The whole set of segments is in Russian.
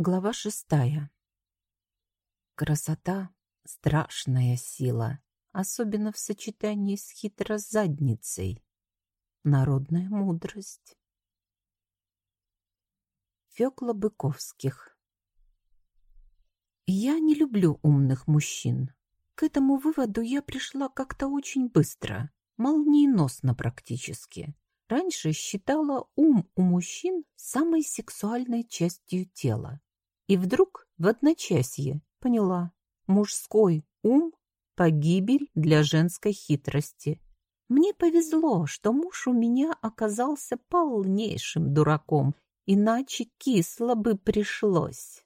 Глава шестая. Красота — страшная сила, особенно в сочетании с хитрозадницей. Народная мудрость. Фёкла Быковских. Я не люблю умных мужчин. К этому выводу я пришла как-то очень быстро, молниеносно практически. Раньше считала ум у мужчин самой сексуальной частью тела. И вдруг в одночасье поняла, мужской ум – погибель для женской хитрости. Мне повезло, что муж у меня оказался полнейшим дураком, иначе кисло бы пришлось.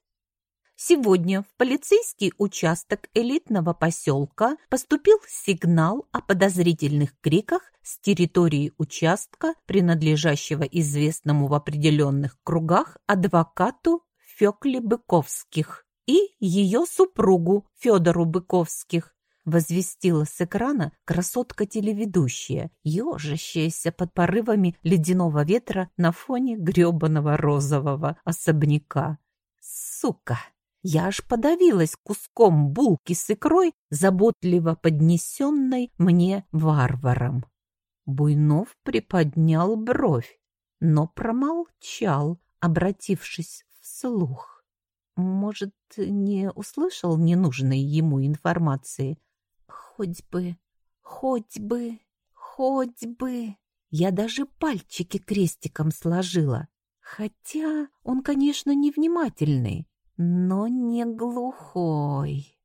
Сегодня в полицейский участок элитного поселка поступил сигнал о подозрительных криках с территории участка, принадлежащего известному в определенных кругах адвокату Фёкле Быковских и ее супругу Федору Быковских, возвестила с экрана красотка-телеведущая, ежащаяся под порывами ледяного ветра на фоне грёбаного розового особняка. Сука! Я аж подавилась куском булки с икрой, заботливо поднесенной мне варваром. Буйнов приподнял бровь, но промолчал, обратившись вслух. Может, не услышал ненужной ему информации? Хоть бы, хоть бы, хоть бы. Я даже пальчики крестиком сложила. Хотя он, конечно, невнимательный, но не глухой.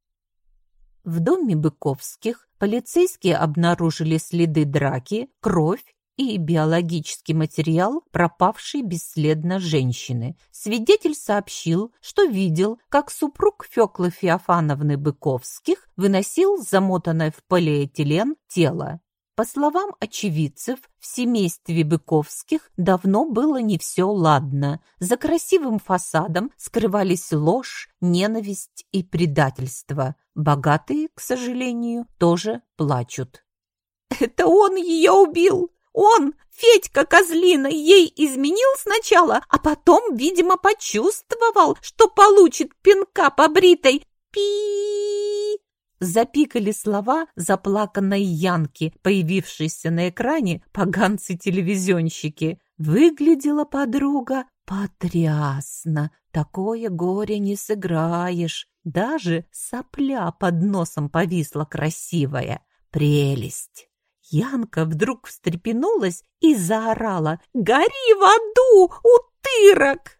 В доме Быковских полицейские обнаружили следы драки, кровь и биологический материал пропавшей бесследно женщины. Свидетель сообщил, что видел, как супруг Феклы Феофановны Быковских выносил замотанное в полиэтилен тело. По словам очевидцев, в семействе Быковских давно было не все ладно. За красивым фасадом скрывались ложь, ненависть и предательство. Богатые, к сожалению, тоже плачут. «Это он ее убил!» Он, Федька Козлина, ей изменил сначала, а потом, видимо, почувствовал, что получит пинка по бритой. Пи! Запикали слова заплаканной Янки, появившейся на экране поганцы-телевизионщики. Выглядела подруга потрясно. Такое горе не сыграешь. Даже сопля под носом повисла красивая. Прелесть! Янка вдруг встрепенулась и заорала «Гори в аду, утырок!»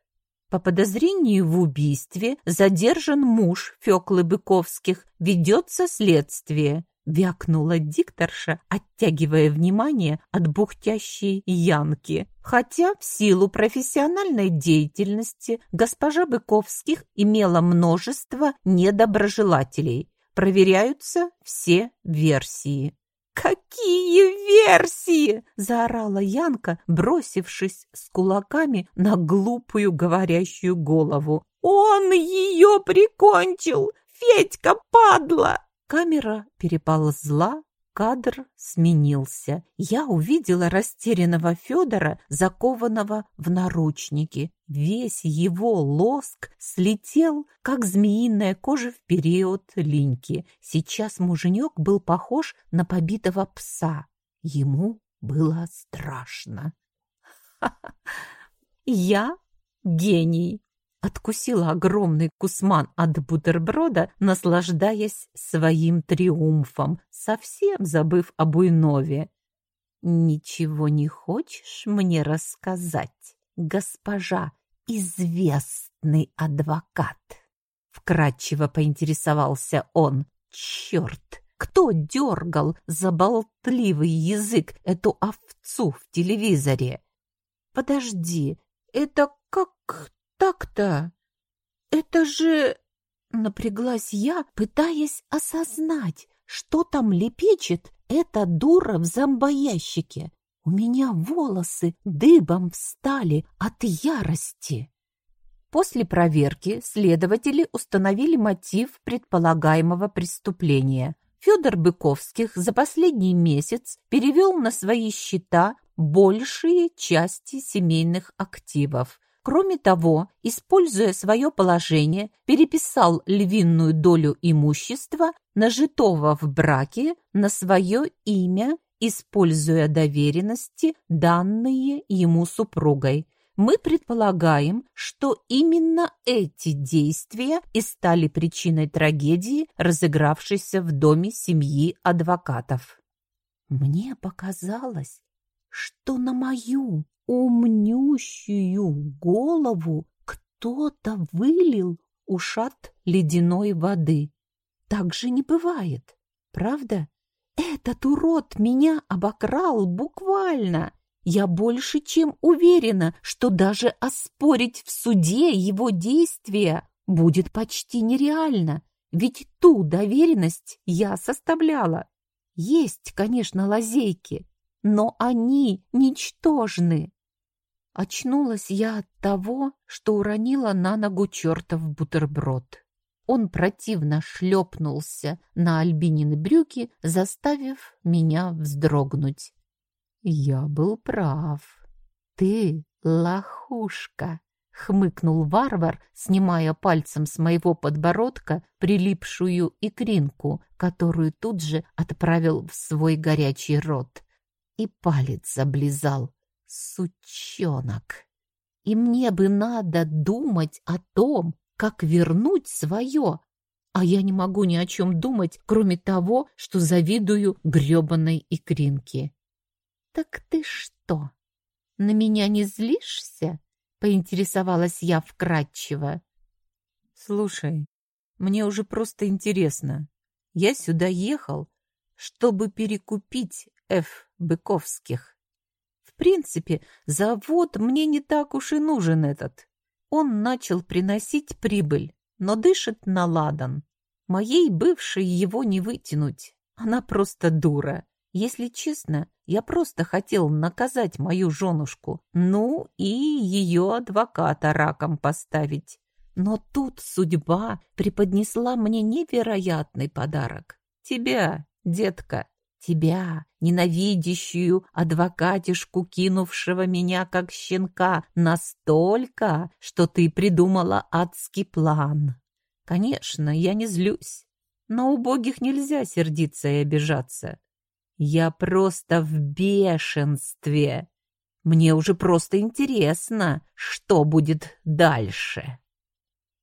По подозрению в убийстве задержан муж Феклы Быковских, ведется следствие. Вякнула дикторша, оттягивая внимание от бухтящей Янки. Хотя в силу профессиональной деятельности госпожа Быковских имела множество недоброжелателей. Проверяются все версии. «Какие версии!» — заорала Янка, бросившись с кулаками на глупую говорящую голову. «Он ее прикончил! Федька, падла!» Камера переползла Кадр сменился. Я увидела растерянного Федора, закованного в наручники. Весь его лоск слетел, как змеиная кожа в период линьки. Сейчас муженек был похож на побитого пса. Ему было страшно. Я гений откусила огромный кусман от бутерброда, наслаждаясь своим триумфом, совсем забыв об Уйнове. «Ничего не хочешь мне рассказать, госпожа известный адвокат?» Вкратчиво поинтересовался он. «Черт! Кто дергал за болтливый язык эту овцу в телевизоре?» «Подожди, это как так-то? Это же...» Напряглась я, пытаясь осознать, что там лепечет эта дура в зомбоящике. У меня волосы дыбом встали от ярости. После проверки следователи установили мотив предполагаемого преступления. Федор Быковских за последний месяц перевел на свои счета большие части семейных активов, Кроме того, используя свое положение, переписал львиную долю имущества, нажитого в браке, на свое имя, используя доверенности, данные ему супругой. Мы предполагаем, что именно эти действия и стали причиной трагедии, разыгравшейся в доме семьи адвокатов. Мне показалось, что на мою умнющую голову кто-то вылил ушат ледяной воды. Так же не бывает, правда? Этот урод меня обокрал буквально. Я больше чем уверена, что даже оспорить в суде его действия будет почти нереально, ведь ту доверенность я составляла. Есть, конечно, лазейки, но они ничтожны. Очнулась я от того, что уронила на ногу чертов бутерброд. Он противно шлепнулся на Альбинины брюки, заставив меня вздрогнуть. Я был прав. Ты лохушка, хмыкнул варвар, снимая пальцем с моего подбородка прилипшую икринку, которую тут же отправил в свой горячий рот. И палец облизал Сучонок. И мне бы надо думать о том, как вернуть свое. А я не могу ни о чем думать, кроме того, что завидую гребаной икринке. Так ты что, на меня не злишься? Поинтересовалась я вкратчиво. Слушай, мне уже просто интересно. Я сюда ехал, чтобы перекупить Ф. Быковских принципе, завод мне не так уж и нужен этот. Он начал приносить прибыль, но дышит на ладан. Моей бывшей его не вытянуть. Она просто дура. Если честно, я просто хотел наказать мою женушку, ну и ее адвоката раком поставить. Но тут судьба преподнесла мне невероятный подарок. Тебя, детка. Тебя, ненавидящую адвокатишку, кинувшего меня как щенка, настолько, что ты придумала адский план. Конечно, я не злюсь. На убогих нельзя сердиться и обижаться. Я просто в бешенстве. Мне уже просто интересно, что будет дальше.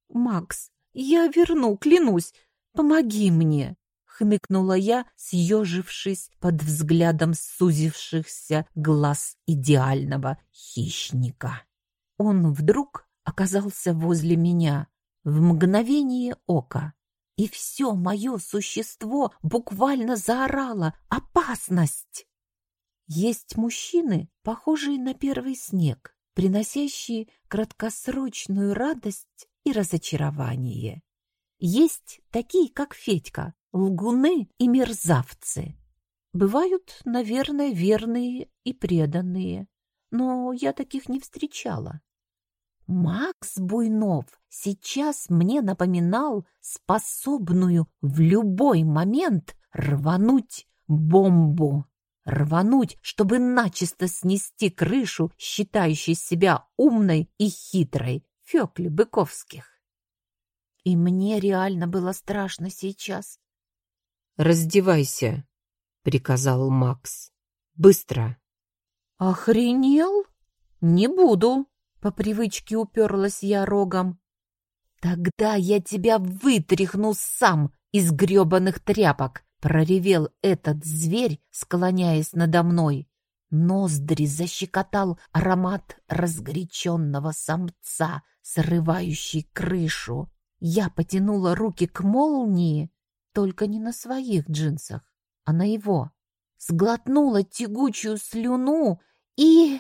Макс, я верну, клянусь. Помоги мне хмыкнула я, съежившись под взглядом сузившихся глаз идеального хищника. Он вдруг оказался возле меня в мгновение ока, и все мое существо буквально заорало «Опасность!». Есть мужчины, похожие на первый снег, приносящие краткосрочную радость и разочарование. Есть такие, как Федька, лгуны и мерзавцы. Бывают, наверное, верные и преданные, но я таких не встречала. Макс Буйнов сейчас мне напоминал способную в любой момент рвануть бомбу. Рвануть, чтобы начисто снести крышу, считающей себя умной и хитрой, Фёкли Быковских. И мне реально было страшно сейчас. «Раздевайся», — приказал Макс. «Быстро». «Охренел? Не буду», — по привычке уперлась я рогом. «Тогда я тебя вытряхну сам из гребаных тряпок», — проревел этот зверь, склоняясь надо мной. Ноздри защекотал аромат разгоряченного самца, срывающий крышу. Я потянула руки к молнии, только не на своих джинсах, а на его. Сглотнула тягучую слюну и...